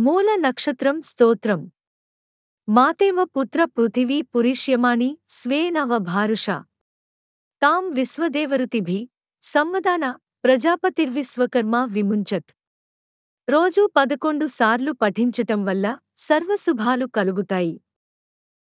మూల నక్షత్రం స్తోత్రం. మాతేవ పుత్ర పృథివీ పురిష్యమాణి స్వేనవ భారుష. తాం విశ్వదేవరుతిభి సమ్మదాన ప్రజాపతిర్విశ్వకర్మ విముంచత్. రోజూ పదకొండు సార్లు పఠించటం వల్ల సర్వశుభాలు కలుగుతాయి.